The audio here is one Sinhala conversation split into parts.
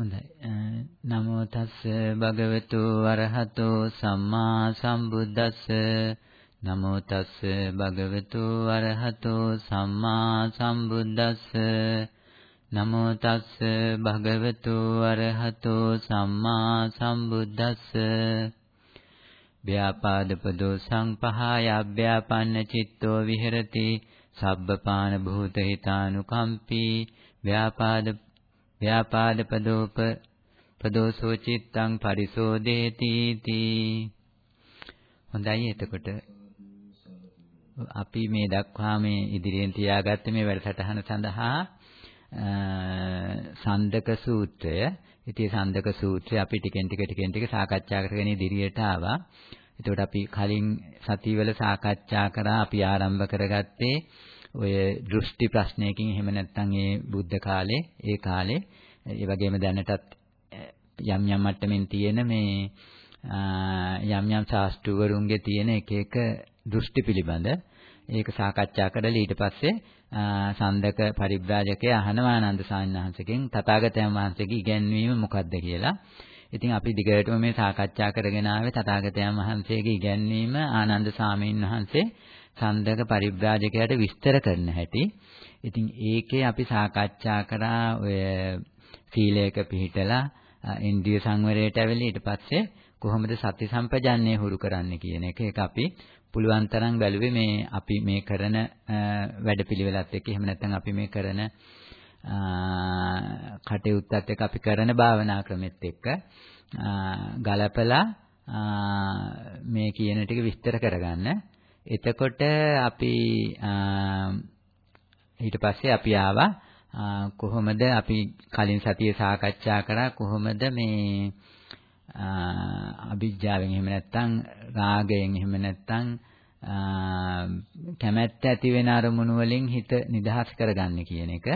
හොඳයි. නමෝ තස්ස භගවතු වරහතෝ සම්මා සම්බුද්දස්ස. නමෝ තස්ස භගවතු වරහතෝ සම්මා සම්බුද්දස්ස. නමෝ තස්ස භගවතු වරහතෝ සම්මා සම්බුද්දස්ස. ව්‍යාපාදපදෝ සංපහාය අභ්‍යාපන්න චිත්තෝ විහෙරති. සබ්බපාන භූත හිතානුකම්පී. ව්‍යාපාද ව්‍යාපාදපදෝප පදෝසෝ චිත්තං පරිසෝදේති තී. හොඳයි එතකොට. අපි මේ දක්වා මේ ඉදිරියෙන් තියාගත්ත මේ වැඩසටහන සඳහා සන්දක සූත්‍රය. ඉතින් සන්දක සූත්‍රය අපි ටිකෙන් ටික ටිකෙන් ටික සාකච්ඡා කරගෙන ඉදිරියට ආවා. එතකොට අපි කලින් සතිවල සාකච්ඡා කරා අපි ආරම්භ කරගත්තේ ඔය දෘෂ්ටි ප්‍රශ්නයකින් එහෙම නැත්නම් ඒ බුද්ධ කාලේ ඒ කාලේ ඒ වගේම දැනටත් යම් යම් මට්ටමින් තියෙන මේ යම් යම් ශාස්ත්‍රවරුන්ගේ තියෙන එක එක දෘෂ්ටි පිළිබඳ ඒක සාකච්ඡා කරලා ඊට පස්සේ සන්දක පරිබ්‍රාජකයා අහනවා ආනන්ද සාමිනහන්සේගෙන් තථාගතයන් වහන්සේගේ ඉගැන්වීම මොකක්ද කියලා. ඉතින් අපි දිගටම මේ සාකච්ඡා කරගෙන ආවේ තථාගතයන් වහන්සේගේ ඉගැන්වීම ආනන්ද සාමීන් වහන්සේ සන්දක පරිබ්‍රාජකයාට විස්තර කරන හැටි. ඉතින් ඒකේ අපි සාකච්ඡා කරා ඔය සීලයක පිළිහිටලා ඉන්ද්‍රිය සංවරයට ඇවිල්ලා ඊට පස්සේ කොහොමද සති සම්පජන්ණය හුරු කරන්න කියන එක. ඒක අපි පුළුවන් තරම් බැලුවේ මේ අපි මේ කරන වැඩපිළිවෙලත් එක්ක එහෙම නැත්නම් අපි මේ කරන කටයුත්තත් එක්ක අපි කරන භාවනා ක්‍රමෙත් එක්ක ගලපලා මේ කියන ටික විස්තර කරගන්න. එතකොට අපි ඊට පස්සේ අපි ආවා කොහොමද අපි කලින් සතියේ සාකච්ඡා කරා කොහොමද මේ අභිජ්ජාවෙන් එහෙම නැත්නම් රාගයෙන් එහෙම නැත්නම් කැමැත්ත ඇති වෙන අරමුණු වලින් හිත නිදහස් කරගන්න කියන එක.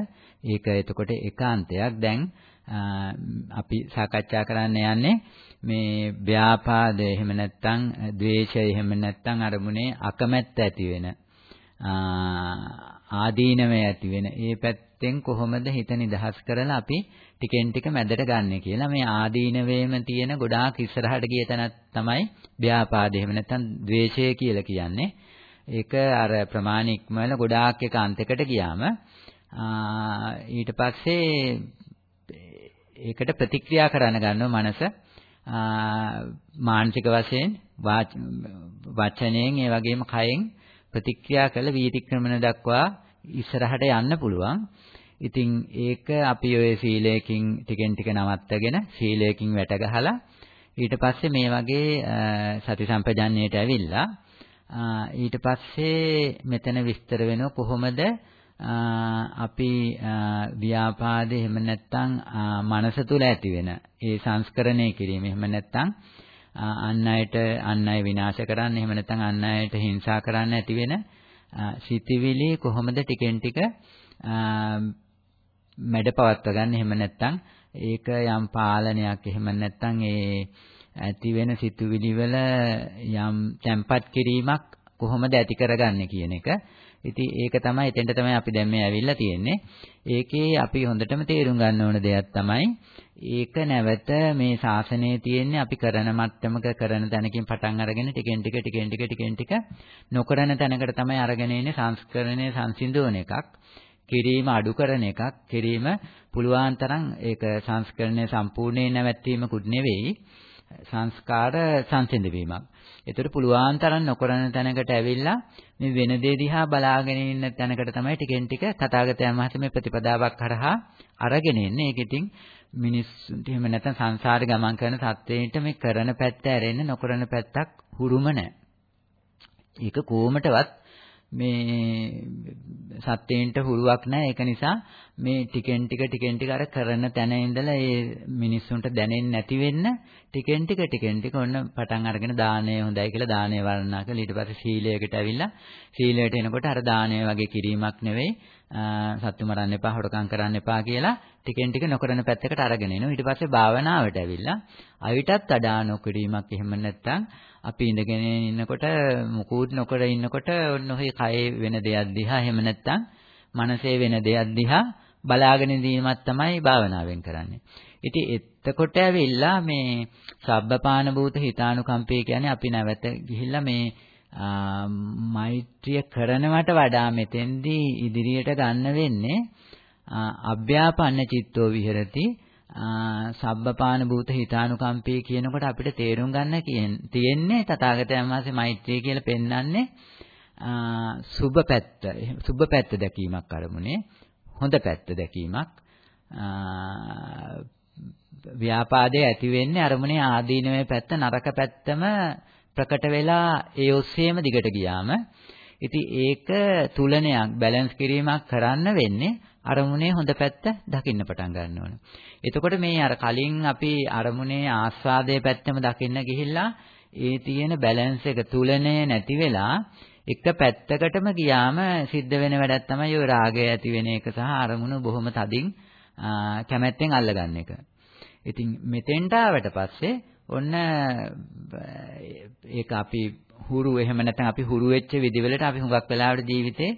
ඒක එතකොට ඒකාන්තයක්. දැන් අපි සාකච්ඡා කරන්න යන්නේ මේ ව්‍යාපාදය එහෙම නැත්නම් ද්වේෂය එහෙම නැත්නම් අරමුණේ අකමැත්ත ඇති වෙන ආදීනමය ඇති වෙන ඒ පැත්තෙන් කොහොමද හිත නිදහස් කරලා අපි ටිකෙන් ටික මැදට ගන්න කියලා මේ ආදීනවේම තියෙන ගොඩාක් ඉස්සරහට ගිය තැනක් තමයි ව්‍යාපාදේ එහෙම නැත්නම් ද්වේෂය කියලා කියන්නේ. ඒක අර ප්‍රමාණ ඉක්මවල ගොඩාක් එක අන්තයකට ගියාම ඊට පස්සේ ඒකට ප්‍රතික්‍රියා කරන්න ගන්නවා මනස මානසික වශයෙන් වචනයෙන් ඒ වගේම කයෙන් ප්‍රතික්‍රියා කළ වීතික්‍රමන දක්වා ඉස්සරහට යන්න පුළුවන්. ඉතින් ඒක අපි ඔය සීලයකින් ටිකෙන් ටික නවත්තගෙන සීලයකින් වැට ගහලා ඊට පස්සේ මේ වගේ සති සම්පජන්ණයට ඇවිල්ලා ඊට පස්සේ මෙතන විස්තර වෙනව කොහොමද අපි ව්‍යාපාදේ එහෙම නැත්නම් මනස තුල ඇති වෙන ඒ සංස්කරණය කිරීම එහෙම නැත්නම් අන් අයට අන් අය විනාශ කරන්න එහෙම නැත්නම් අන් අයට හිංසා කරන්න ඇති වෙන සිතිවිලි කොහොමද ටිකෙන් ටික මැඩ පවත්ව ගන්න එහෙම නැත්නම් ඒක යම් පාලනයක් එහෙම නැත්නම් ඒ ඇති වෙන සිතුවිලි වල යම් තැම්පත් කිරීමක් කොහොමද ඇති කරගන්නේ කියන එක. ඉතින් ඒක තමයි එතෙන්ට තමයි අපි දැන් මේ ඇවිල්ලා තියෙන්නේ. ඒකේ අපි හොඳටම තේරුම් ගන්න ඕන දෙයක් තමයි ඒක නැවත මේ ශාසනයේ තියෙන්නේ අපි කරන මට්ටමක කරන තැනකින් පටන් අරගෙන ටිකෙන් ටික ටිකෙන් ටික ටිකෙන් ටික නොකරන තැනකට තමයි අරගෙන ඉන්නේ සංස්කරණය සංසිඳවන එකක්. කිරීම අඩු කරන එකක් කිරීම පුළුවන් තරම් ඒක සංස්කරණය සම්පූර්ණයෙන් නැවැත්වීමකුත් නෙවෙයි සංස්කාර සංසිඳ වීමක්. ඒතර පුළුවන් තරම් නොකරන තැනකට ඇවිල්ලා මේ වෙන දේ දිහා බලාගෙන ඉන්න තැනකට තමයි ටිකෙන් ටික තථාගතයන් වහන්සේ මේ ප්‍රතිපදාවක් කරහා අරගෙන ඉන්නේ. ඒක ඉතින් මිනිස්සුන්ට එහෙම නැත්නම් සංසාරේ ගමන් කරන සත්වයින්ට මේ කරන පැත්ත ඇරෙන්න නොකරන පැත්තක් හුරුම නැහැ. ඒක කොහොමටවත් මේ සත්‍යයෙන්ට හුරුවක් නැහැ. ඒක නිසා මේ ටිකෙන් ටික ටිකෙන් ටික අර කරන තැන ඉඳලා ඒ මිනිස්සුන්ට දැනෙන්නේ නැති වෙන්න ටිකෙන් ටික ටිකෙන් ටික ඔන්න පටන් අරගෙන දානය හොඳයි කියලා දානය වර්ණනා කළා. ඊට පස්සේ සීලයකට ඇවිල්ලා සීලයට එනකොට අර දානය වගේ කිරීමක් නෙවෙයි සත්තු මරන්න එපා, හොරකම් කරන්න එපා කියලා ටිකෙන් ටික නොකරන පැත්තකට අරගෙන එනවා. ඊට පස්සේ භාවනාවට ඇවිල්ලා අවිටත් අඩා නොකිරීමක් එහෙම නැත්නම් අපි ඉඳගෙන ඉන්නකොට මුකුත් නොකර ඉන්නකොට ඔන්න ඔහේ කයේ වෙන දෙයක් දිහා එහෙම නැත්නම් මනසේ වෙන දෙයක් දිහා බලාගෙන ඉඳීමක් තමයි භාවනාවෙන් කරන්නේ. ඉතින් එතකොට ඇවිල්ලා මේ සබ්බපාන භූත හිතානුකම්පේ කියන්නේ අපි නැවත ගිහිල්ලා මේ මෛත්‍රිය කරනවට වඩා මෙතෙන්දී ඉදිරියට ගන්න වෙන්නේ අභ්‍යාපන්න චිත්තෝ විහෙරති. සබ්බපාන භූත හිතානුකම්පේ කියනකොට අපිට තේරුම් ගන්න තියෙන්නේ තථාගතයන් වහන්සේ මෛත්‍රිය කියලා පෙන්වන්නේ සුබ පැත්ත. සුබ පැත්ත දැකීමක් අරමුණේ හොඳ පැත්ත දැකීමක්. ව්‍යාපාදයේ ඇති වෙන්නේ අරමුණේ ආදීනවේ පැත්ත නරක පැත්තම ප්‍රකට වෙලා ඒ ඔස්සේම දිගට ගියාම ඉතින් ඒක තුලනයක් බැලන්ස් කිරීමක් කරන්න වෙන්නේ අරමුණේ හොඳ පැත්ත දකින්න පටන් ගන්න ඕන. එතකොට මේ අර කලින් අපි අරමුණේ ආස්වාදයේ පැත්තම දකින්න ගිහිල්ලා ඒ තියෙන බැලන්ස් එක තුලනේ නැති වෙලා එක පැත්තකටම ගියාම සිද්ධ වෙන වැඩක් තමයි ඔය රාගය ඇති වෙන එක සහ අරමුණු බොහොම තදින් කැමැත්තෙන් අල්ලගන්න එක. ඉතින් මෙතෙන්ට ආවට පස්සේ ඔන්න ඒක අපි හුරු එහෙම නැත්නම් අපි හුරු වෙච්ච විදිවලට අපි හුඟක් වෙලාවට ජීවිතේ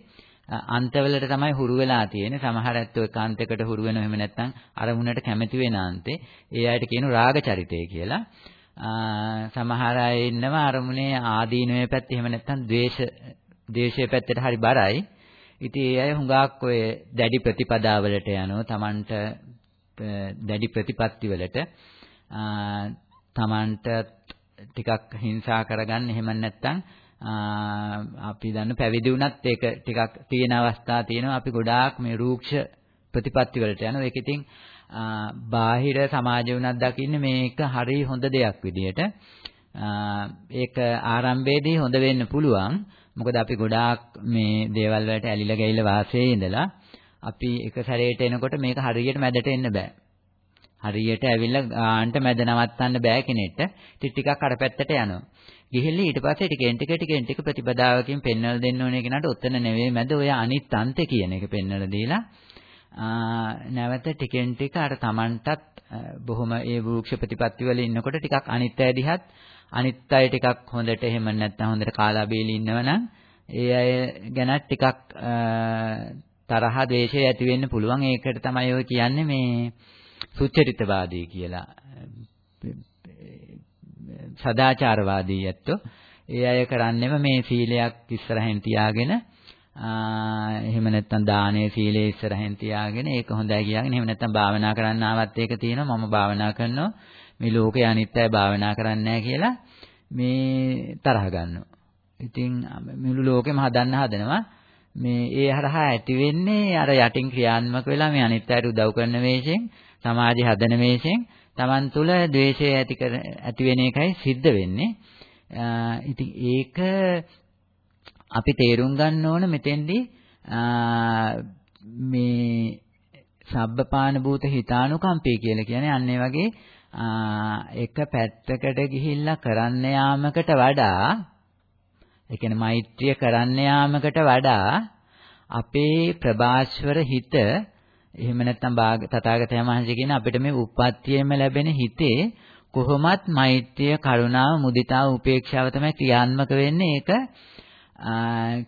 අන්තවලට තමයි හුරු වෙලා තියෙන්නේ. සමහර ඇත්තෝ ඒකාන්තයකට හුරු වෙනව එහෙම නැත්නම් අරමුණට කැමති වෙන අන්තේ. ඒ අයට කියනු රාග චරිතය කියලා. සමහර අය ඉන්නවා අරමුණේ ආදීනවේ පැත්ත එහෙම නැත්නම් ද්වේෂ ද්වේෂයේ පැත්තට හරි බරයි. ඉතින් ඒ අය හුඟක් ඔය දැඩි ප්‍රතිපදාවලට යනවා. Tamanට දැඩි ප්‍රතිපත්ති වලට තමන්ට ටිකක් හිංසා කරගන්න. එහෙම නැත්නම් අපි දන්න පැවිදි වුණත් ඒක ටිකක් තියෙන අවස්ථා තියෙනවා. අපි ගොඩාක් මේ රූක්ෂ ප්‍රතිපත්ති වලට යනවා. ඒක ඉතින් බාහිර සමාජය වුණත් දකින්නේ මේක හරි හොඳ දෙයක් විදියට. ඒක ආරම්භයේදී හොඳ වෙන්න පුළුවන්. මොකද අපි ගොඩාක් මේ දේවල් වලට ඇලිලා ගිහිල්ලා වාසයේ ඉඳලා අපි එක සැරේට එනකොට මේක හරියට මැදට එන්න බෑ හරියට ඇවිල්ලා ගාන්ට මැද නවත්තන්න බෑ කෙනෙක්ට. ඉතින් ටිකක් අර පැත්තට යනවා. ගිහිල්ලා ඊට පස්සේ ටිකෙන් ටික ටිකෙන් ටික ප්‍රතිපදාවකින් පෙන්වලා දෙන්න ඕනේ කෙනාට ඔතන නෙවෙයි මැද ඔය අනිත් අන්තේ කියන එක පෙන්වලා දීලා නැවත ටිකෙන් ටික අර Tamanටත් බොහොම ඒ වෘක්ෂ ප්‍රතිපත්ති වල ඉන්නකොට ටිකක් අනිත් අය දිහත් අනිත් අය ටිකක් හොඳට එහෙම නැත්නම් හොඳට කාලා බීලි ඉන්නවනම් ඒ අය ගැන ටිකක් තරහ ද්වේෂය ඇති වෙන්න පුළුවන්. ඒකට තමයි ඔය කියන්නේ මේ සුචරිතවාදී කියලා. සදාචාරවාදී ඇත්තෝ. ඒ අය කරන්නේම මේ සීලයක් ඉස්සරහින් තියාගෙන එහෙම නැත්නම් දානයේ සීලයේ ඉස්සරහින් තියාගෙන ඒක හොඳයි කියාගෙන එහෙම නැත්නම් භාවනා කරන්න ආවත් ඒක තියෙනවා. මම භාවනා කරනවා. මේ ලෝකේ අනිත්‍යයි භාවනා කරන්නේ කියලා මේ තරහ ගන්නවා. ඉතින් මුළු ලෝකෙම හදන්න හදනවා. මේ ඒ හරහා ඇති වෙන්නේ අර යටින් ක්‍රියාත්මක වෙලා මේ අනිත්‍යයට උදව් කරන වේශයෙන් සමාජය හදන මේෂෙන් Taman තුල ද්වේෂය ඇති කර ඇති වෙන එකයි සිද්ධ වෙන්නේ. ඉතින් ඒක අපි තේරුම් ගන්න ඕන මෙතෙන්දී මේ සබ්බපාන භූත හිතානුකම්පේ කියලා කියන්නේ අන්න ඒ වගේ එක පැත්තකට ගිහිල්ලා කරන්න යාමකට වඩා ඒ කියන්නේ මෛත්‍රිය කරන්න යාමකට වඩා අපේ ප්‍රභාස්වර හිත එහෙම නැත්නම් තථාගතයන් වහන්සේ කියන අපිට මේ උප්පත්තියෙම ලැබෙන හිතේ කොහොමත් මෛත්‍රිය, කරුණාව, මුදිතාව, උපේක්ෂාව තමයි ක්‍රියාත්මක වෙන්නේ. ඒක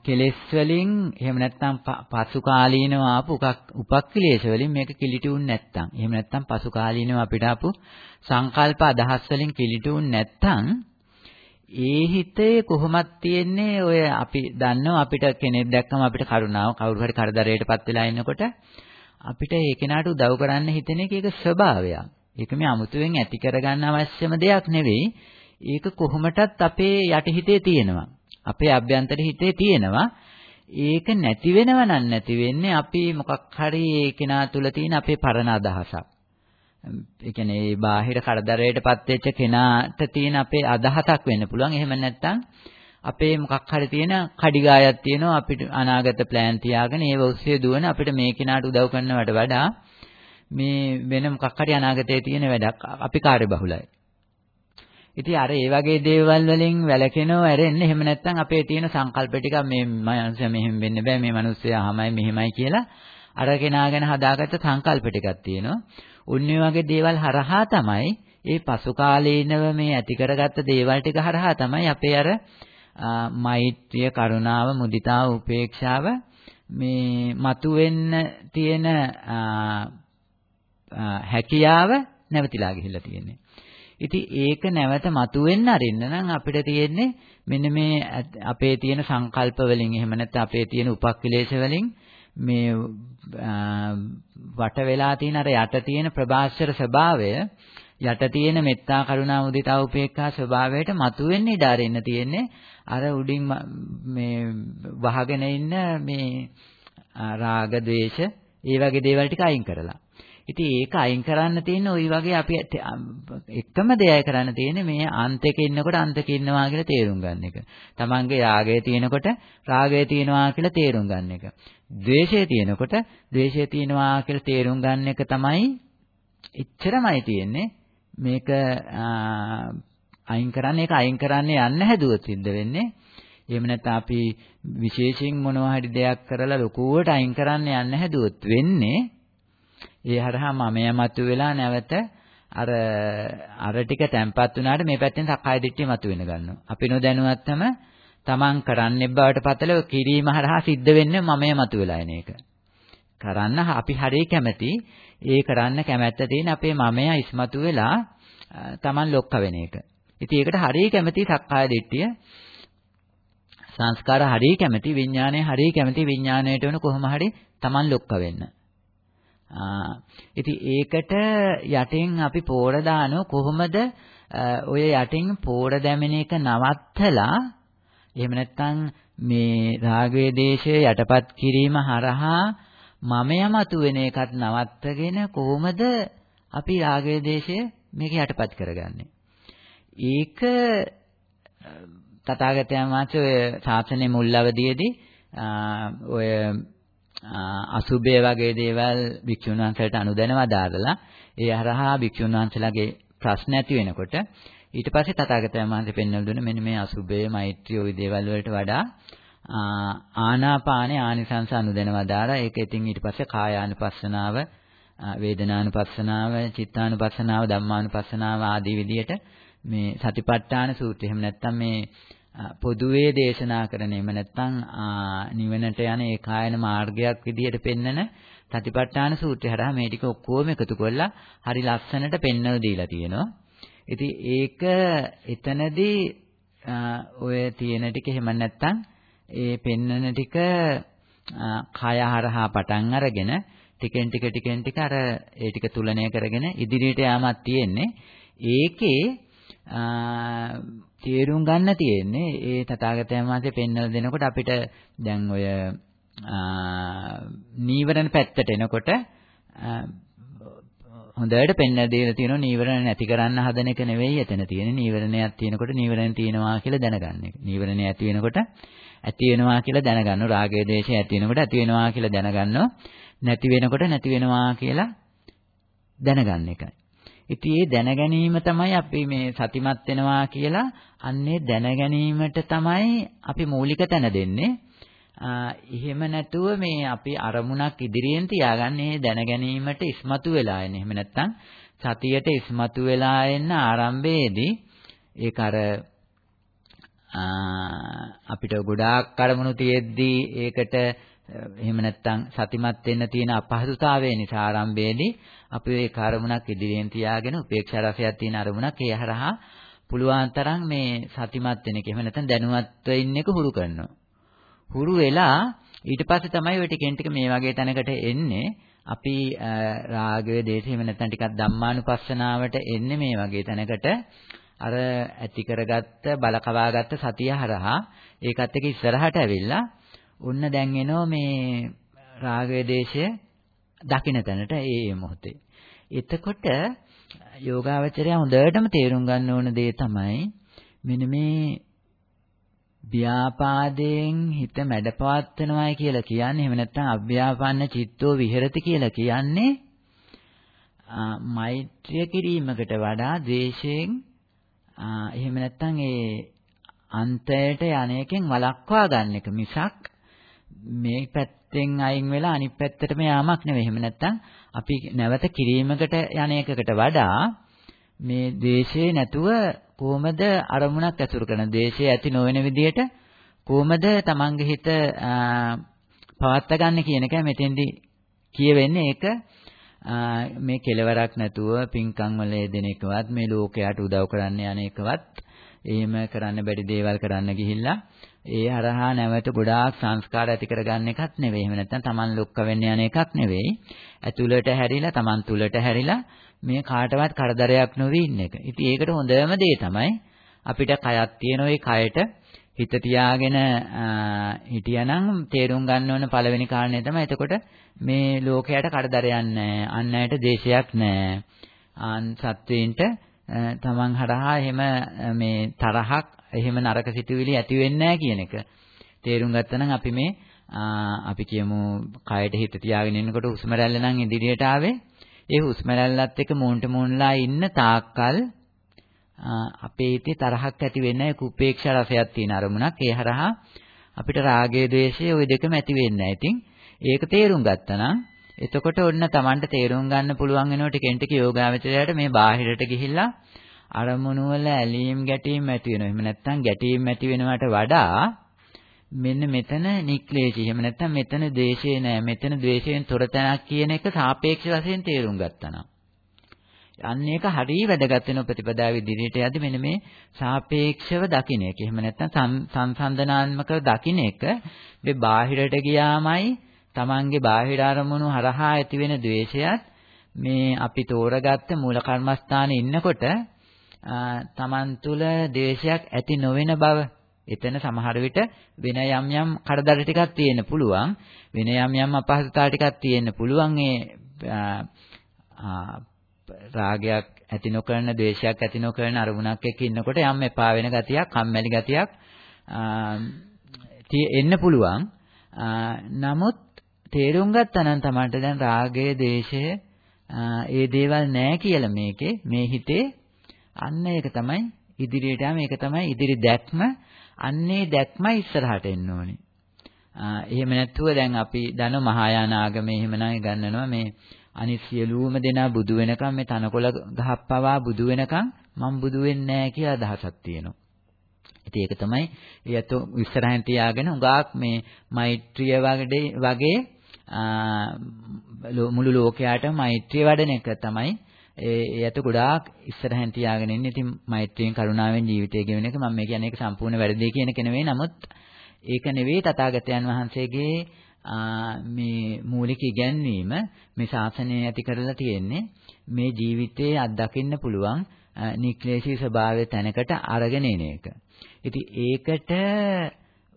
කෙලෙස් වලින් එහෙම නැත්නම් පසු කාලීනව ආපු උපක්ඛිලේශ වලින් මේක කිලිටුුන් නැත්නම් එහෙම නැත්නම් පසු කාලීනව අපිට ආපු සංකල්ප අදහස් වලින් කිලිටුුන් නැත්නම් ඒ හිතේ කොහොමත් තියෙන්නේ ඔය අපි දන්නවා අපිට කෙනෙක් දැක්කම අපිට කරුණාව කවුරු හරි කරදරයටපත් වෙලා ඉන්නකොට අපිට ඒ කෙනාට උදව් කරන්න හිතෙන එක ඒක ස්වභාවයක්. ඒක මේ අමුතුවෙන් ඇති කරගන්න අවශ්‍යම දෙයක් නෙවෙයි. ඒක කොහොමටත් අපේ යටිහිතේ තියෙනවා. අපේ අභ්‍යන්තර හිතේ තියෙනවා. ඒක නැති වෙනව නම් නැති වෙන්නේ අපි මොකක් හරි ඒ කෙනා තුල තියෙන අපේ පරණ අදහසක්. ඒ කියන්නේ මේ බාහිර කරදරයටපත් වෙච්ච කෙනාට තියෙන අපේ අදහසක් වෙන්න පුළුවන්. එහෙම නැත්නම් අපේ මොකක් හරි තියෙන කඩිගායක් තියෙනවා අපිට අනාගත ප්ලෑන් තියාගෙන ඒව ඔස්සේ දුවන අපිට මේ කෙනාට උදව් කරනවට වඩා මේ වෙන මොකක් හරි අනාගතයේ තියෙන වැඩක් අපි කාර්යබහුලයි. ඉතින් අර ඒ වගේ දේවල් වලින් වැළකෙනව ඇරෙන්න එහෙම නැත්නම් අපේ තියෙන සංකල්ප ටික මේ මනුස්සයා මෙහෙම වෙන්න බෑ මේ මනුස්සයා අහමයි මෙහෙමයි කියලා අර කෙනා ගැන හදාගත්ත සංකල්ප ටිකක් තියෙනවා. උන්නේ වගේ දේවල් හරහා තමයි ඒ පසු කාලීනව මේ ඇති කරගත්ත දේවල් ටික හරහා තමයි අපේ අර මෛත්‍රිය, කරුණාව, මුදිතාව, උපේක්ෂාව මේ මතුවෙන්න තියෙන හැකියාව නැවතිලා ගිහිල්ලා තියෙන්නේ. ඉතින් ඒක නැවත මතුවෙන්න අරින්න නම් අපිට තියෙන්නේ මෙන්න මේ අපේ තියෙන සංකල්ප වලින් එහෙම නැත්නම් අපේ තියෙන උපක්ලේශ වලින් මේ වට වෙලා තියෙන අර යට තියෙන ප්‍රභාස්වර ස්වභාවය යට තියෙන මෙත්තා කරුණා මුදිතා උපේක්ඛා ස්වභාවයට මතුවෙන්න ඉඩ අරින්න තියෙන්නේ අර උඩින් මේ වහගෙන ඉන්න මේ රාග ద్వේෂ ඒ වගේ දේවල් ටික අයින් කරලා. ඉතින් ඒක අයින් කරන්න තියෙන්නේ ওই වගේ අපි එකම දෙයයි කරන්න තියෙන්නේ මේ අන්තයක ඉන්නකොට අන්තක ඉන්නවා කියලා තේරුම් ගන්න එක. Tamange රාගය තියෙනකොට රාගය තියෙනවා කියලා තේරුම් ගන්න එක. ද්වේෂය තියෙනකොට ද්වේෂය තියෙනවා කියලා තේරුම් ගන්න එක තමයි එච්චරමයි තියෙන්නේ. මේක අයින් කරන්න ඒක අයින් කරන්න යන්න හැදුවොත් සිද්ධ වෙන්නේ. එහෙම නැත්නම් අපි විශේෂයෙන් මොනවා හරි දෙයක් කරලා ලොකුවට අයින් කරන්න යන්න හැදුවොත් වෙන්නේ ඒ හරහා මමයා මතු වෙලා නැවත අර අර ටික තැම්පත් වුණාට මේ පැත්තෙන් සක්කාය දිට්ඨිය මතු වෙන ගන්නවා. අපි නොදැනුවත්වම තමන් කරන්නේ බවට පතල කිරීම හරහා සිද්ධ වෙන්නේ මමයා මතු වෙලා එන එක. කරන්න අපි හරිය කැමති ඒ කරන්න කැමැත්ත තියෙන අපේ මමයා ඉස්මතු වෙලා තමන් ලොක්ක වෙන එක. ඉතින් ඒකට හරිය කැමති සක්කාය දිට්ඨිය සංස්කාර හරිය කැමති විඥානය හරිය කැමති විඥාණයට වෙන කොහොම හරි තමන් ලොක්ක වෙන්න. ඉතින් ඒකට යටින් අපි පෝර දානෝ කොහොමද? ඔය යටින් පෝර දැමෙන එක නවත්තලා එහෙම නැත්නම් මේ රාගයේ දේශය යටපත් කිරීම හරහා මම යමතු වෙන එකත් නවත්තගෙන කොහොමද අපි රාගයේ දේශය මේක යටපත් කරගන්නේ? ඒක තථාගතයන් වහන්සේ ඔය ශාසනයේ මුල් අවදියේදී ඔය අසුභය වගේ දේවල් භික්ෂුන් වහන්සේලාට අනුදැනව දාලා ඒ හරහා භික්ෂුන් වහන්සේලාගේ ප්‍රශ්න ඇති වෙනකොට ඊට පස්සේ තථාගතයන් වහන්සේ පෙන්වලා දුන්නේ මෙන්න මේ අසුභය මෛත්‍රිය ওই දේවල් වලට වඩා ආනාපානේ ආනිසංස අනුදැනව දාලා ඒක ඉතින් ඊට පස්සේ කායානුපස්සනාව වේදනානුපස්සනාව චිත්තානුපස්සනාව ධම්මානුපස්සනාව ආදී විදිහට මේ සතිපට්ඨාන සූත්‍රය. එහෙම නැත්නම් මේ පොදුවේ දේශනා කරන එහෙම නැත්නම් නිවනට යන ඒකායන මාර්ගයක් විදිහට පෙන්නන සතිපට්ඨාන සූත්‍රය හරහා මේ ටික ඔක්කොම එකතු කරලා හරි ලස්සනට පෙන්වලා දීලා තියෙනවා. ඉතින් ඒක එතනදී ඔය තියෙන ටික එහෙම නැත්නම් ඒ පෙන්වන ටික කය හරහා පටන් අරගෙන ටිකෙන් ටික ටිකෙන් ටික අර ඒ ටික තුලණය කරගෙන ඉදිරියට යාමක් තියෙන්නේ. ඒකේ තේරුම් ගන්න තියෙන්නේ ඒ තථාගතයන් වහන්සේ පෙන්වලා දෙනකොට අපිට දැන් ඔය නීවරණ පැත්තට එනකොට හොඳට පෙන්වලා දීලා තියෙනවා නීවරණ නැති කරන්න හදන එක නෙවෙයි එතන තියෙන්නේ නීවරණයක් තියෙනකොට නීවරණ තියෙනවා කියලා දැනගන්න එක. නීවරණය ඇති වෙනකොට ඇති වෙනවා කියලා දැනගන්නවා. රාගය දේශය ඇති වෙනකොට ඇති වෙනවා කියලා දැනගන්නවා. නැති වෙනකොට නැති වෙනවා කියලා දැනගන්න එකයි. ඉතින් ඒ දැනගැනීම තමයි අපි මේ සතිමත් වෙනවා කියලා අන්නේ දැනගැනීමට තමයි අපි මූලික තැන දෙන්නේ. එහෙම නැතුව මේ අපි අරමුණක් ඉදිරියෙන් තියාගන්නේ දැනගැනීමට ඉස්මතු වෙලා එන්නේ. එහෙම නැත්නම් සතියට ඉස්මතු වෙලා එන්න ආරම්භයේදී ඒක අර අපිට ගොඩාක් අරමුණු තියෙද්දී ඒකට එහෙම නැත්නම් සතිමත් වෙන්න තියෙන අපහසුතාවය නිසා ආරම්භයේදී අපි ඒ කර්මුණක් ඉදිරියෙන් තියාගෙන උපේක්ෂා රසයක් තියෙන අරමුණක් ඒ හරහා පුළුවන් තරම් මේ සතිමත් වෙන එක එහෙම නැත්නම් දැනුවත්ව ඉන්න එක හුරු කරනවා. හුරු වෙලා ඊට පස්සේ තමයි ඔය ටිකෙන් ටික මේ වගේ තැනකට එන්නේ. අපි රාගයේ දේශ එහෙම නැත්නම් ටිකක් ධම්මානුපස්සනාවට එන්නේ මේ වගේ තැනකට අර ඇති කරගත්ත බලකවාගත්ත සතිය හරහා ඒකත් එක්ක ඉස්සරහට ඇවිල්ලා ඔන්න දැන් එනවා මේ රාගය දේශය දකින්න තැනට ඒ මොහොතේ. එතකොට යෝගාවචරය හොඳටම තේරුම් ගන්න ඕන දේ තමයි මෙන්න මේ ව්‍යාපාදයෙන් හිත මැඩපවත්වනවායි කියලා කියන්නේ එහෙම නැත්නම් අභ්‍යාපන්න චිත්තෝ විහෙරති කියලා කියන්නේ මෛත්‍රිය කිරීමකට වඩා ද්වේෂයෙන් එහෙම නැත්නම් ඒ අන්තයට යන්නේකින් වළක්වා ගන්න එක මිසක් මේ පැත්තෙන් අයින් වෙලා අනිත් පැත්තටම යාමක් නෙවෙයි. එහෙම නැත්නම් අපි නැවත කිරීමකට යන එකකට වඩා මේ ද්වේෂය නැතුව කොහොමද අරමුණක් ඇසුරු කරන ද්වේෂය ඇති නොවන විදිහට කොහොමද තමන්ගේ හිත පවත්ත ගන්න කියන එක මෙතෙන්දී කියවෙන්නේ ඒක මේ කෙලවරක් නැතුව පින්කම් වල යෙදෙන එකවත් මේ ලෝකයට උදව් කරන්න යන එකවත් එහෙම කරන්න බැරි දේවල් කරන්න ගිහිල්ලා ඒ හරහා නැවත ගොඩාක් සංස්කාර ඇති කරගන්න එකක් නෙවෙයි. එහෙම නැත්නම් Taman ලොක්ක වෙන්න යන එකක් නෙවෙයි. ඇතුළට හැරිලා Taman තුලට හැරිලා මේ කාටවත් කරදරයක් නොවි ඉන්න එක. ඉතින් ඒකට හොඳම දේ තමයි අපිට කයක් තියෙන ওই කයට හිත තියාගෙන හිටියානම් තේරුම් ගන්න ඕන පළවෙනි කාරණේ තමයි එතකොට මේ ලෝකයට කරදරයක් නැහැ. අන් අයට දේශයක් නැහැ. ආන් සත්වයින්ට තමන් හරහා එහෙම මේ තරහක් එහෙම නරක සිතුවිලි ඇති වෙන්නේ නැහැ කියන එක. තේරුම් ගත්තා නම් අපි මේ අපි කියමු කයට හිත තියාගෙන ඉන්නකොට හුස්ම රැල්ල නම් ඉදිරියට ආවේ. ඒ හුස්ම රැල්ලත් එක්ක මූණට මූණලා ඉන්න තාක්කල් අපේ හිතේ තරහක් ඇති වෙන්නේ නැහැ කුපේක්ෂා රසයක් තියෙන අරමුණක්. ඒ හරහා අපිට රාගය ද්වේෂය ওই දෙකම ඇති වෙන්නේ නැහැ. ඉතින් ඒක තේරුම් ගත්තා නම් එතකොට ඔන්න Tamanට තේරුම් ගන්න පුළුවන් වෙනවා ටිකෙන් ටික යෝගාවචරයට මේ බාහිරට ගිහිල්ලා අරමුණු වල ඇලීම් ගැටීම් ඇති වෙනවා. එහෙම නැත්නම් ගැටීම් ඇති වෙනවට වඩා මෙන්න මෙතන නික්ලේශී. එහෙම නැත්නම් මෙතන ද්වේෂය නෑ. මෙතන ද්වේෂයෙන් තොර තැනක් කියන එක සාපේක්ෂ වශයෙන් තේරුම් ගත්තා නම්. අන්න ඒක හරිය වැදගත් වෙන ප්‍රතිපදාව ඉදිරියට යද්දි මෙන්න මේ සාපේක්ෂව දකින්න එක. එහෙම නැත්නම් සංසන්දනාත්මකව දකින්න එක මේ බාහිරට ගියාමයි තමන්ගේ බාහිර අරමුණු හරහා ඇතිවෙන द्वේෂයත් මේ අපි තෝරගත්ත මූල කර්මස්ථානයේ ඉන්නකොට තමන් තුළ द्वේෂයක් ඇති නොවන බව එතන සමහර විට වෙන යම් යම් කඩදර ටිකක් තියෙන්න පුළුවන්. වෙන යම් යම් අපහසුතා ටිකක් තියෙන්න පුළුවන්. ඒ රාගයක් ඇති නොකරන ද්වේෂයක් ඇති නොකරන අරමුණක් එක්ක ඉන්නකොට යම් එපා වෙන ගතියක් කම්මැලි ගතියක් එන්න පුළුවන්. නමුත් තේරුම් ගත්තා නම් Tamanට දැන් රාගය, දේශය, ඒ දේවල් නැහැ කියලා මේකේ මේ හිතේ අන්න ඒක තමයි ඉදිරියට යම ඒක තමයි ඉදිරි දැක්ම. අන්නේ දැක්මයි ඉස්සරහට එන්න ඕනේ. එහෙම නැත්තුව දැන් අපි දන්න මහායාන ආගමේ එහෙමනම් ගන්නනවා මේ අනිත් සියලුම දෙනා බුදු වෙනකම් මේ තනකොළ ගහප්පවා බුදු වෙනකම් මම බුදු වෙන්නේ නැහැ කියලා අදහසක් තියෙනවා. ඉතින් ඒක තමයි ඊයත් ඉස්සරහින් තියාගෙන උගාක් මේ මෛත්‍රිය වගේ මුළු ලෝකයාට මෛත්‍රිය වඩන එක තමයි ඒ යතු ගොඩාක් ඉස්සරහින් තියාගෙන ඉන්නේ. ඉතින් මෛත්‍රියෙන් කරුණාවෙන් ජීවිතය ගෙවන එක මම මේ කියන්නේ ඒක සම්පූර්ණ වැරදි කියන එක නෙවෙයි. නමුත් ඒක නෙවෙයි තථාගතයන් වහන්සේගේ මේ මූලික ඉගැන්වීම මේ ශාසනය ඇති කරලා තියෙන්නේ මේ ජීවිතයේ අත්දකින්න පුළුවන් නික්ලේශී ස්වභාවය තැනකට අරගෙන එන එක. ඉතින් ඒකට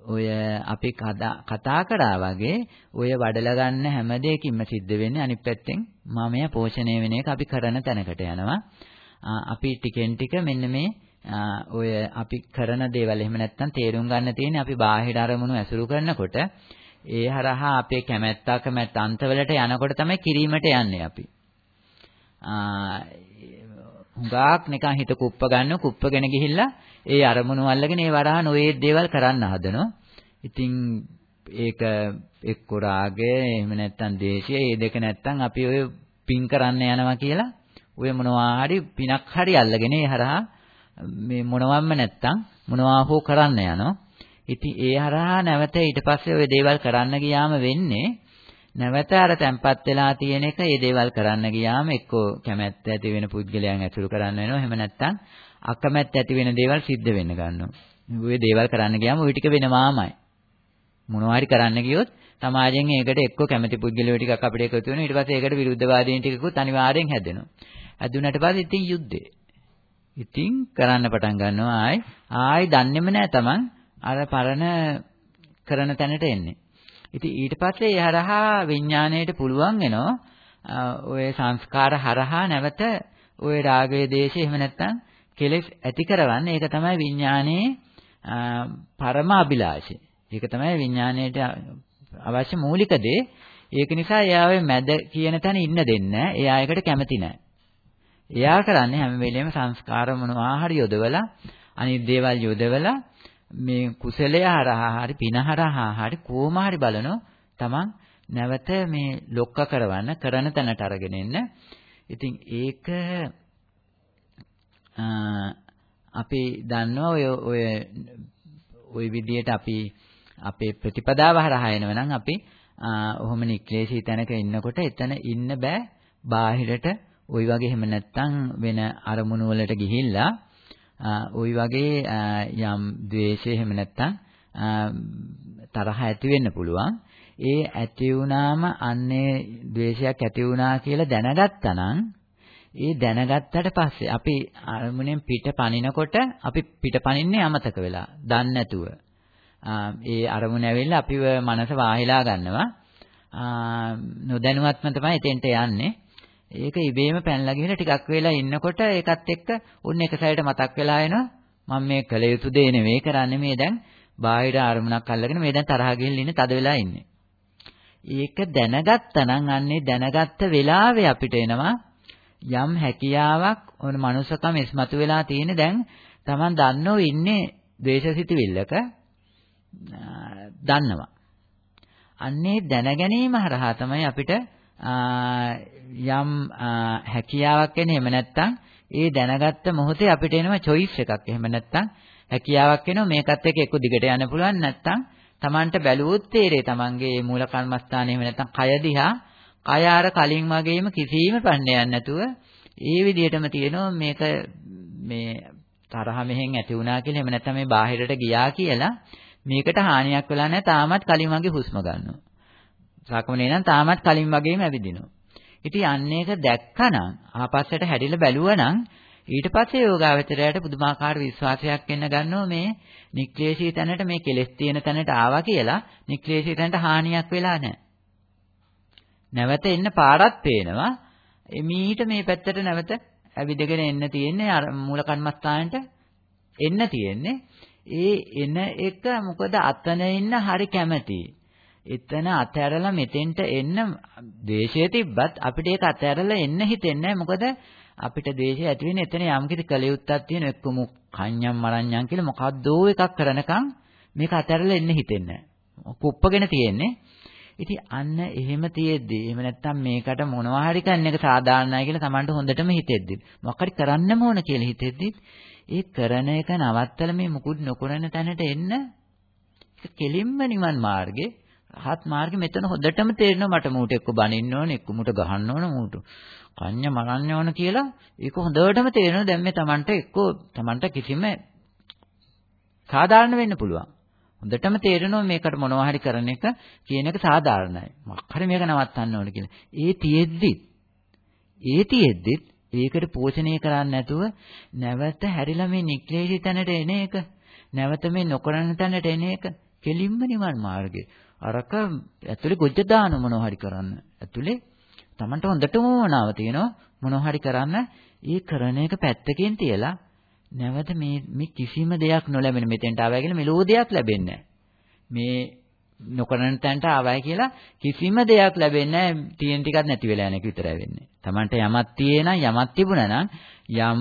ඔය අපි කතා කරා වගේ ඔය වඩලා ගන්න හැම දෙයකින්ම සිද්ධ වෙන්නේ අනිත් පැත්තෙන් මමයා පෝෂණය වෙන එක අපි කරන තැනකට යනවා. අපි ටිකෙන් ටික මෙන්න මේ ඔය අපි කරන දේවල් එහෙම නැත්නම් තේරුම් ගන්න තියෙන්නේ අපි බාහිර අරමුණු ඇසුරු කරනකොට ඒ හරහා අපේ කැමැත්ත කැමැත්ත අන්තවලට යනකොට තමයි කිරීමට යන්නේ අපි. හුඟක් නිකන් හිත කුප්ප ගන්න කුප්පගෙන ගිහිල්ලා ඒ අරමුණු අල්ලගෙන ඒ වරහන් ඔය දේවල් කරන්න හදනවා. ඉතින් ඒක එක්ක රාගය එහෙම නැත්නම් දේශය මේ දෙක නැත්නම් අපි ඔය පින් කරන්න යනවා කියලා ඔය මොනවා හරි පිනක් හරි අල්ලගෙන ඒ හරහා මේ මොනවම්ම නැත්නම් මොනවා හෝ කරන්න යනවා. ඉතින් ඒ හරහා නැවත ඊට පස්සේ ওই දේවල් කරන්න ගියාම වෙන්නේ නැවත අර තැම්පත් වෙලා තියෙන එක ඒ දේවල් කරන්න ගියාම එක්කෝ කැමැත්ත ඇති වෙන පුද්ගලයන් ඇසුරු කරන්න වෙනවා. එහෙම නැත්නම් අකමැත්ත ඇති වෙන දේවල් සිද්ධ වෙන්න ගන්නවා. ඔය දේවල් කරන්න ගියාම ওই ටික වෙනවාමයි. මොනවා හරි කරන්න ගියොත් සමාජයෙන් ඒකට එක්ක කැමැති පුද්ගලයෝ ටිකක් අපිට එකතු වෙනවා. ඊට පස්සේ ඒකට විරුද්ධවාදීන් ටිකකුත් අනිවාර්යෙන් හැදෙනවා. හැදුනට පස්සේ ඉතින් යුද්ධේ. ඉතින් කරන්න පටන් ගන්නවා ආයි ආයි දන්නේම නෑ තමන් අර පරණ කරන තැනට එන්නේ. ඉතින් ඊට පස්සේ යහරහා විඥාණයට පුළුවන් වෙනවා ඔය සංස්කාර හරහා නැවත ඔය රාගයේ දේශේ එහෙම නැත්නම් කෙලෙස් ඇති කරවන්න ඒක තමයි විඥානයේ පරම අභිලාෂය. ඒක තමයි විඥාණයට අවශ්‍ය මූලික දේ. ඒක නිසා එයාවේ මැද කියන තැන ඉන්න දෙන්නේ එයා ඒකට කැමති නැහැ. එයා කරන්නේ හැම වෙලෙම සංස්කාර මොනවා හරි යොදවලා අනිත් දේවල් යොදවලා මේ කුසලය හරහා හරි පින හරහා හරි කොහොම හරි බලනෝ තමන් නැවත මේ ලොක්ක කරවන්න කරන තැනට අරගෙන එන්න. ඉතින් ඒක අපි දන්නවා ඔය ඔය ওই විදියට අපි අපේ ප්‍රතිපදාව හරහා එනවනම් අපි ඔහොම නික්ලේශී තැනක ඉන්නකොට එතන ඉන්න බෑ. බාහිරට ওই වගේ එහෙම නැත්තම් වෙන අරමුණු වලට ගිහිල්ලා ওই වගේ යම් द्वේෂය එහෙම නැත්තම් තරහ ඇති වෙන්න පුළුවන්. ඒ ඇති වුණාම අන්නේ द्वේෂයක් ඇති වුණා කියලා දැනගත්තා නම් ඒ දැනගත්තට පස්සේ අපි අරමුණෙන් පිට පනිනකොට අපි පිට පනින්නේ අමතක වෙලා දන්නේ නැතුව. ඒ අරමුණ ඇවිල්ලා අපිව මනස වාහිලා ගන්නවා. නොදැනුවත්ම තමයි එතෙන්ට යන්නේ. ඒක ඉබේම පැනලා ගිහලා ටිකක් වෙලා ඉන්නකොට ඒකත් එක්ක උන් එක සැරේට මතක් වෙලා එනවා මම මේ කළ යුතු දේ නෙවෙයි කරන්නේ මේ දැන් බාහිර අරමුණක් අල්ලගෙන මේ දැන් තරහ ගිහින් ඉන්නේ තද වෙලා ඉන්නේ. ඒක දැනගත්තා නම් අන්නේ දැනගත්ත වෙලාවේ අපිට එනවා යම් හැකියාවක් ඔන මනුස්සකම ඉස්මතු වෙලා තියෙන්නේ දැන් Taman දන්නෝ ඉන්නේ ද්වේෂසිතවිල්ලක දන්නවා. අන්නේ දැනගැනීම හරහා තමයි අපිට යම් හැකියාවක් එන්නේ එහෙම නැත්නම් ඒ දැනගත්ත මොහොතේ අපිට එනවා choice එකක්. එහෙම නැත්නම් හැකියාවක් එනවා මේකත් එක්ක එක්ක දිගට යන්න පුළුවන් නැත්නම් Tamanට බැලුවොත් තේරේ Tamanගේ මූල කර්මස්ථානයේ එහෙම නැත්නම් කය දිහා කය අර කලින් වගේම කිසිම ප්‍රශ්නයක් නැතුව ඒ විදිහටම තියෙනවා මේක මේ තරහ මෙහෙන් ඇති වුණා කියලා එහෙම නැත්නම් මේ බාහිරට ගියා කියලා මේකට හානියක් වෙලා නැහැ තාමත් කලින් වගේ හුස්ම ගන්නවා. සාකමනේ නම් තාමත් කලින් වගේම ඇවිදිනවා. ඉතින් අන්න ඒක දැක්කනම් ආපස්සට හැරිලා බැලුවනම් ඊට පස්සේ යෝගාවචරයට පුදුමාකාර විශ්වාසයක් එන්න ගන්නවා මේ නික්ලේශී තැනට මේ කෙලෙස් තියෙන තැනට ආවා කියලා නික්ලේශී තැනට හානියක් වෙලා නැහැ. නැවත එන්න පාරක් පේනවා. එමීට මේ පැත්තට නැවත ඇවිදගෙන එන්න තියෙන්නේ අර මූල කර්මස්ථානට එන්න තියෙන්නේ. ඒ එන එක මොකද අතන ඉන්න හරි කැමැති. එතන අතහැරලා මෙතෙන්ට එන්න ද්වේෂය තිබ්බත් අපිට ඒක අතහැරලා එන්න හිතෙන්නේ මොකද අපිට ද්වේෂය ඇති වෙන්නේ එතන යම්කිසි කලියුත්තක් තියෙන එක්කම කන්‍යම් මරණ්‍යම් කියලා මොකද්දෝ එකක් කරනකම් මේක අතහැරලා එන්න හිතෙන්නේ කුප්පගෙන තියෙන්නේ ඉතින් අන්න එහෙම තියෙද්දි එහෙම නැත්තම් මේකට මොනවා හරි කරන එක සාධාරණයි කියලා Tamanට හොඳටම හිතෙද්දි. මොකක් හරි කරන්නම ඕන කියලා හිතෙද්දි ඒ කරන එක නවත්තලා මේ මුකුත් නොකරන තැනට එන්න ඒක කෙලින්ම නිවන් මාර්ගේ රහත් මාර්ගෙ මෙතන හොඳටම තේරෙනවා මට මූට එක්ක බනින්න ඕනේ එක්ක මූට ගහන්න ඕනේ මූට. කන්‍ය මරන්න ඕන කියලා ඒක හොඳටම තේරෙනවා. දැන් මේ Tamanට එක්ක Tamanට කිසිම සාධාරණ වෙන්න පුළුවන්. හොඳටම තේරෙනවා මේකට මොනවා හරි කරන එක කියන එක සාධාරණයි. මොකක් හරි මේක නවත්තන්න ඕනේ කියලා. ඒ තියෙද්දි ඒ තියෙද්දි ඒකට පෝෂණය කරන්නේ නැතුව නැවත හැරිලා මේ නික්ලේශී තැනට එන එක නැවත මේ නොකරන තැනට එන එක කෙලින්ම නිවන් මාර්ගේ අරක ඇතුලේ ගොජ්ජ දාන මොනවා හරි කරන්න. ඇතුලේ Tamanට හොඳටම වමනාව තියෙනවා මොනවා හරි කරන්න. ඒ කරන එක පැත්තකින් තියලා නැවත මේ මේ කිසිම දෙයක් නොලැබෙන මෙතෙන්ට ආවයි කියලා මෙලෝදියක් ලැබෙන්නේ මේ නොකරන තැනට ආවයි කියලා කිසිම දෙයක් ලැබෙන්නේ නැහැ තියෙන ටිකක් නැති වෙලා යන එක විතරයි වෙන්නේ. Tamanට යමක් තියෙන යමක් තිබුණා නම් යම්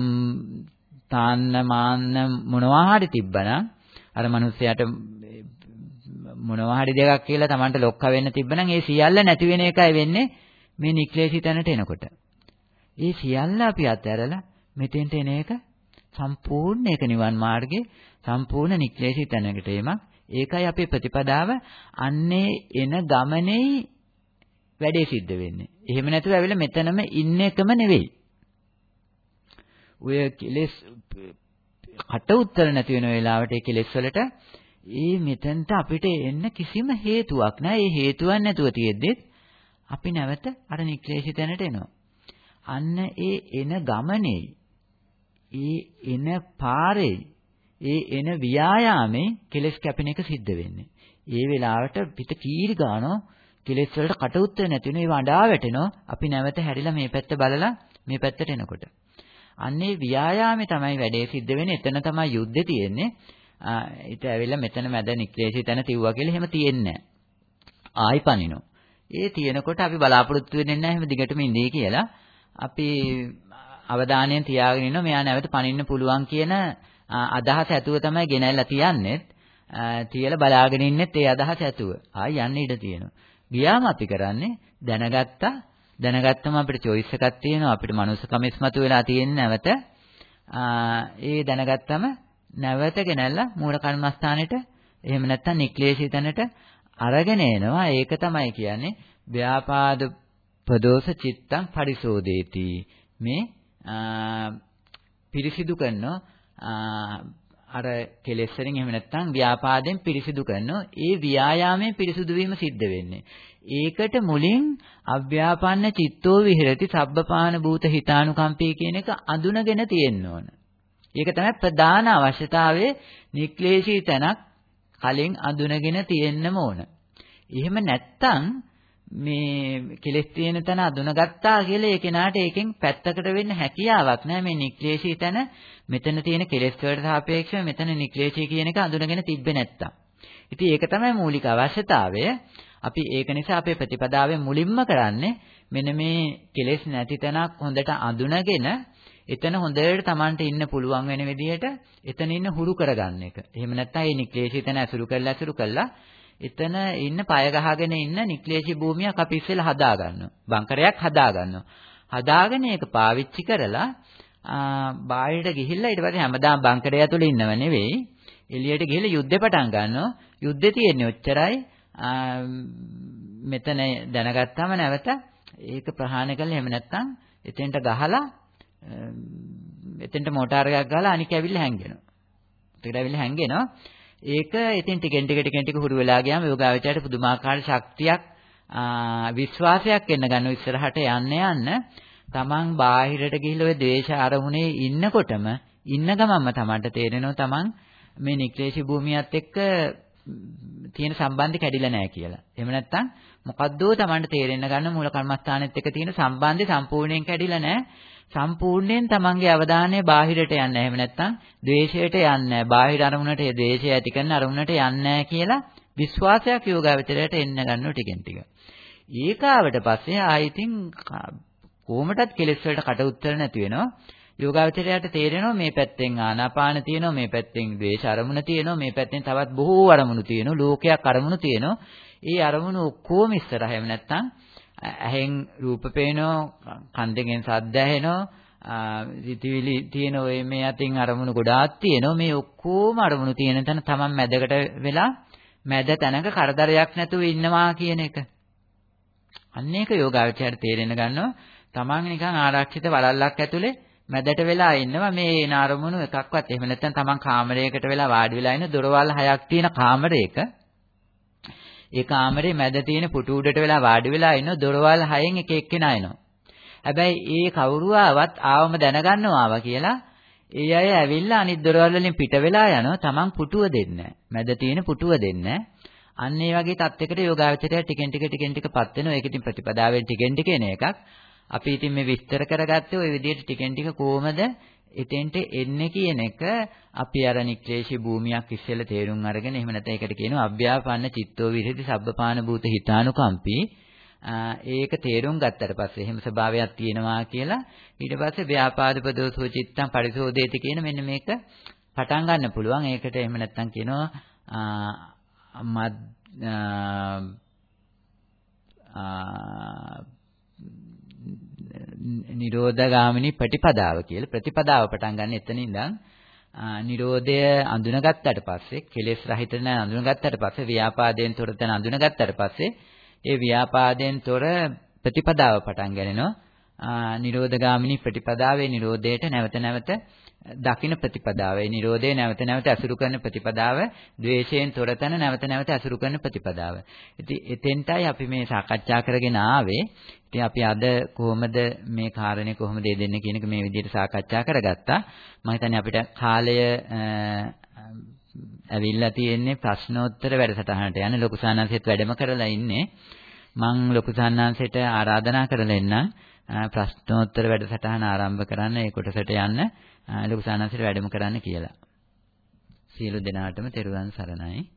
තාන්න මාන්න මොනවා හරි තිබ්බනම් අර මිනිස්සයාට මොනවා හරි දෙකක් කියලා Tamanට ලොක්ක වෙන්න තිබ්බනම් ඒ සියල්ල නැති වෙන එකයි වෙන්නේ මේ නික්ලේශී තැනට එනකොට. ඒ සියල්ල අපි අත්හැරලා මෙතෙන්ට එන එක සම්පූර්ණ ඒක නිවන් මාර්ගේ සම්පූර්ණ නික්ලේශී තැනකට එීමක්. ඒකයි අපේ ප්‍රතිපදාව අන්නේ එන ගමනේ වැඩේ සිද්ධ වෙන්නේ. එහෙම නැතුව ඇවිල්ලා මෙතනම ඉන්න එකම නෙවෙයි. ඔය කෙලෙස් කට උත්තර නැති වෙන වෙලාවට ඒ කෙලෙස් වලට ඒ මෙතෙන්ට අපිට එන්න කිසිම හේතුවක් නැහැ. ඒ හේතුවක් නැතුව තියෙද්දි අපි නැවත අර නික්ලේශී තැනට එනවා. අන්න ඒ එන ගමනේ ඒ එන පාරේ ඒ එන ව්‍යායාමේ කෙලස් කැපෙන එක සිද්ධ වෙන්නේ. ඒ වෙලාවට පිට කීරි ගානෝ කෙලස් වලට කට උත්තර නැති වෙන ඒව අඬා වැටෙනවා. අපි නැවත හැරිලා මේ පැත්ත බලලා මේ පැත්තට එනකොට. අන්නේ ව්‍යායාමේ තමයි වැඩේ සිද්ධ වෙන්නේ. එතන තමයි යුද්ධේ තියෙන්නේ. ඊට ඇවිල්ලා මෙතන මැද නික්ලේශී තැන තිව්වා කියලා එහෙම තියෙන්නේ නැහැ. ආයි පනිනවා. ඒ තියෙනකොට අපි බලාපොරොත්තු වෙන්නේ නැහැ එහෙම දිගටම ඉඳී කියලා. අපි අවධානයෙන් තියාගෙන ඉන්නවා මෙයා නැවත පනින්න පුළුවන් කියන අදහස ඇතුව තමයි ගෙනල්ලා තියන්නේ. තියලා බලාගෙන ඉන්නෙත් ඒ අදහස ඇතුව. ආයි යන්න ඉඩ තියෙනවා. ගියාම අපි කරන්නේ දැනගත්තා දැනගත්තම අපිට choice එකක් තියෙනවා අපිට මනුස්සකම ඉස්මතු වෙලා තියෙන නැවත ඒ දැනගත්තම නැවත ගෙනල්ලා මූල කර්මස්ථානෙට එහෙම නැත්නම් නික්ලේශී තැනට අරගෙන එනවා. ඒක තමයි කියන්නේ ව්‍යාපාද ප්‍රදෝෂ චිත්තං පරිසෝදේති. මේ පිරිසිදු කරනවා අර කෙලෙස් වලින් එහෙම නැත්නම් ව්‍යාපාදයෙන් පිරිසිදු කරනවා. ඒ ව්‍යායාමයෙන් පිරිසිදු වීම සිද්ධ වෙන්නේ. ඒකට මුලින් අව්‍යාපන්න චිත්තෝ විහෙරති සබ්බපාන භූත හිතානුකම්පී කියන එක අඳුනගෙන තියෙන්න ඕන. ඒක තමයි ප්‍රධාන අවශ්‍යතාවයේ නික්ලේශී තැනක් කලින් අඳුනගෙන තියෙන්නම ඕන. එහෙම නැත්තම් මේ කෙලෙස් තියෙන තැන අඳුනගත්තා කියලා ඒ කෙනාට ඒකෙන් පැත්තකට වෙන්න හැකියාවක් නැහැ මේ නික්ලේශී තැන මෙතන තියෙන කෙලෙස් වලට සාපේක්ෂව මෙතන නික්ලේශී කියන එක අඳුනගෙන තිබ්බේ නැත්තම්. ඉතින් ඒක තමයි මූලික අවශ්‍යතාවය. අපි ඒක නිසා අපේ ප්‍රතිපදාවෙන් මුලින්ම කරන්නේ මෙන්න මේ කෙලෙස් නැති තැනක් හොඳට අඳුනගෙන එතන හොඳට Tamanට ඉන්න පුළුවන් වෙන විදිහට එතන ඉන්න හුරු කරගන්න එක. එහෙම නැත්නම් මේ නික්ලේශී තැන ඇසුරු කරලා ඇසුරු කරලා එතන ඉන්න পায় ගහගෙන ඉන්න නික්ලේශී භූමියක් අපි ඉස්සෙල්ලා හදා ගන්නවා. බංකරයක් හදා ගන්නවා. හදාගෙන ඒක පාවිච්චි කරලා බාහිරට ගිහිල්ලා ඊට පස්සේ හැමදාම බංකරය ඇතුලේ ඉන්නව නෙවෙයි. එළියට ගිහිල්ලා යුද්ධේ පටන් ගන්නවා. යුද්ධේ තියෙන්නේ ඔච්චරයි. මෙතන දැනගත්තාම නැවත ඒක ප්‍රහාණය කළා එහෙම නැත්නම් එතෙන්ට ගහලා එතෙන්ට මෝටාර් එකක් ගහලා අනික ඇවිල්ලා හැංගෙනවා. ඒකට ඇවිල්ලා හැංගෙනවා. ඒක ඉතින් ටිකෙන් ටික ටිකෙන් ටික හුරු වෙලා ගියාම යෝගාවචරයට පුදුමාකාර ශක්තියක් විශ්වාසයක් එන්න ගන්න ඉස්සරහට යන්න යන්න තමන් බාහිරට ගිහිල්ලා ඔය ද්වේෂ අරමුණේ ඉන්නකොටම ඉන්න ගමන්ම තමන්ට තේරෙනවා තමන් මේ නික්ලේශී භූමියත් එක්ක තියෙන සම්බන්ධය කැඩිලා නැහැ කියලා. එහෙම නැත්නම් මොකද්දෝ තමන්ට තේරෙන්න ගන්න මූල කර්මස්ථානෙත් එක්ක තියෙන සම්බන්ධය සම්පූර්ණයෙන් කැඩිලා නැහැ. සම්පූර්ණයෙන් තමන්ගේ අවධානය බාහිරට යන්නේ. එහෙම නැත්නම් ද්වේෂයට යන්නේ. බාහිර අරමුණට ඒ ද්වේෂය ඇති කරන අරමුණට යන්නේ කියලා විශ්වාසයක් යෝගාවචරයට එන්න ගන්නවා ටිකෙන් ටික. ඒකාවට පස්සේ ආයිතින් කොහොමටත් කෙලෙස් වලට කට උත්තර නැති වෙනවා. යෝගාවචරයට තේරෙනවා මේ පැත්තෙන් ආනාපාන තියෙනවා මේ පැත්තෙන් ද්වේෂ අරමුණ තියෙනවා මේ පැත්තෙන් තවත් බොහෝ අරමුණු තියෙනවා ලෝකයක් අරමුණු තියෙනවා. ඒ අරමුණු ඔක්කොම ඉස්සරහ එහෙම නැත්නම් ඇහෙන් රූප පේනවා කන් දෙකෙන් ශබ්ද ඇහෙනවා සිතිවිලි තියෙන ඔය මේ අතින් අරමුණු ගොඩාක් තියෙනවා. මේ ඔක්කොම අරමුණු තියෙන තැන තමන් මැදකට වෙලා මැද තැනක කරදරයක් නැතුව ඉන්නවා කියන එක. අන්න ඒක යෝගාවචරයට තේරෙන්න ගන්නවා. තමන් නිකන් ආරක්ෂිත වලල්ලක් ඇතුලේ මැදට වෙලා ඉන්නවා. මේ එන අරමුණු එකක්වත් එහෙම නැත්නම් තමන් කාමරයකට වෙලා වාඩි වෙලා ඉන්න දොරවල් හයක් තියෙන කාමරයක ඒ කාමරේ මැද තියෙන පුටු උඩට වෙලා වාඩි වෙලා ඉන්න දොරවල් හයෙන් එක එක්කෙනා එනවා. හැබැයි ඒ කවුරු ආවත් ආවම දැනගන්නවා ආවා කියලා ඒ අය ඇවිල්ලා අනිත් දොරවල් වලින් පිට වෙලා යනවා තමන් පුටුව දෙන්න. මැද තියෙන පුටුව දෙන්න. අන්න ඒ වගේ තත්යකට යෝගාවචරය ටිකෙන් ටික ටිකෙන් ටිකපත් වෙනවා. ඒක ඉතින් ප්‍රතිපදාවෙන් ටිකෙන් ටික එන එකක්. අපි ඉතින් මේ විස්තර කරගත්තේ ওই විදිහට ටිකෙන් ටික කොහමද එතෙන්ට එන්නේ කියන එක අපි අර නික්ලේශී භූමියක් ඉස්සෙල්ලා තේරුම් අරගෙන එහෙම නැත්නම් ඒකට කියනවා අභ්‍යාපන්න චිත්තෝ විහෙති සබ්බපාන භූත හිතානුකම්පී. ඒක තේරුම් ගත්තට පස්සේ එහෙම ස්වභාවයක් තියෙනවා කියලා ඊට පස්සේ ව්‍යාපාද ප්‍රදෝසෝ චිත්තං පරිසෝදේති කියන මෙන්න මේක පටන් ගන්න පුළුවන්. ඒකට එහෙම නැත්නම් කියනවා මද් නිරෝධගාමිනී ප්‍රතිපදාව කියලා. ප්‍රතිපදාව පටන් ගන්න එතන ඉඳන් නිරෝධය අඳුනගත්තට පස්සේ කෙලෙස් රහිත නැ අඳුනගත්තට පස්සේ ව්‍යාපාදයෙන් තොර තැන අඳුනගත්තට පස්සේ ඒ ව්‍යාපාදයෙන් තොර ප්‍රතිපදාව පටන් ගන්නවා. නිරෝධගාමිනී ප්‍රතිපදාවේ නිරෝධයට නැවත නැවත දකින්න ප්‍රතිපදාව. ඒ Nirodhe නැවත නැවත අසුරු කරන ප්‍රතිපදාව, ද්වේෂයෙන් තොරතන නැවත නැවත අසුරු කරන ප්‍රතිපදාව. ඉතින් එතෙන්ටයි අපි මේ සාකච්ඡා කරගෙන ආවේ. ඉතින් අපි අද කොහොමද මේ කාරණේ කොහොමද දෙන්නේ කියන එක මේ විදිහට සාකච්ඡා කරගත්තා. මම හිතන්නේ අපිට කාලය ඇවිල්ලා තියෙන්නේ ප්‍රශ්නෝත්තර වැඩසටහනට යන ලොකු සානංශෙත් වැඩම කරලා ඉන්නේ. මම ලොකු සානංශයට ආරාධනා කරලා එන්නම් ප්‍රශ්නෝත්තර වැඩසටහන ආරම්භ කරන්න ඒ කොටසට යන්න ලොකු සානංශයට වැඩම කරන්න කියලා. සියලු දෙනාටම තෙරුවන් සරණයි.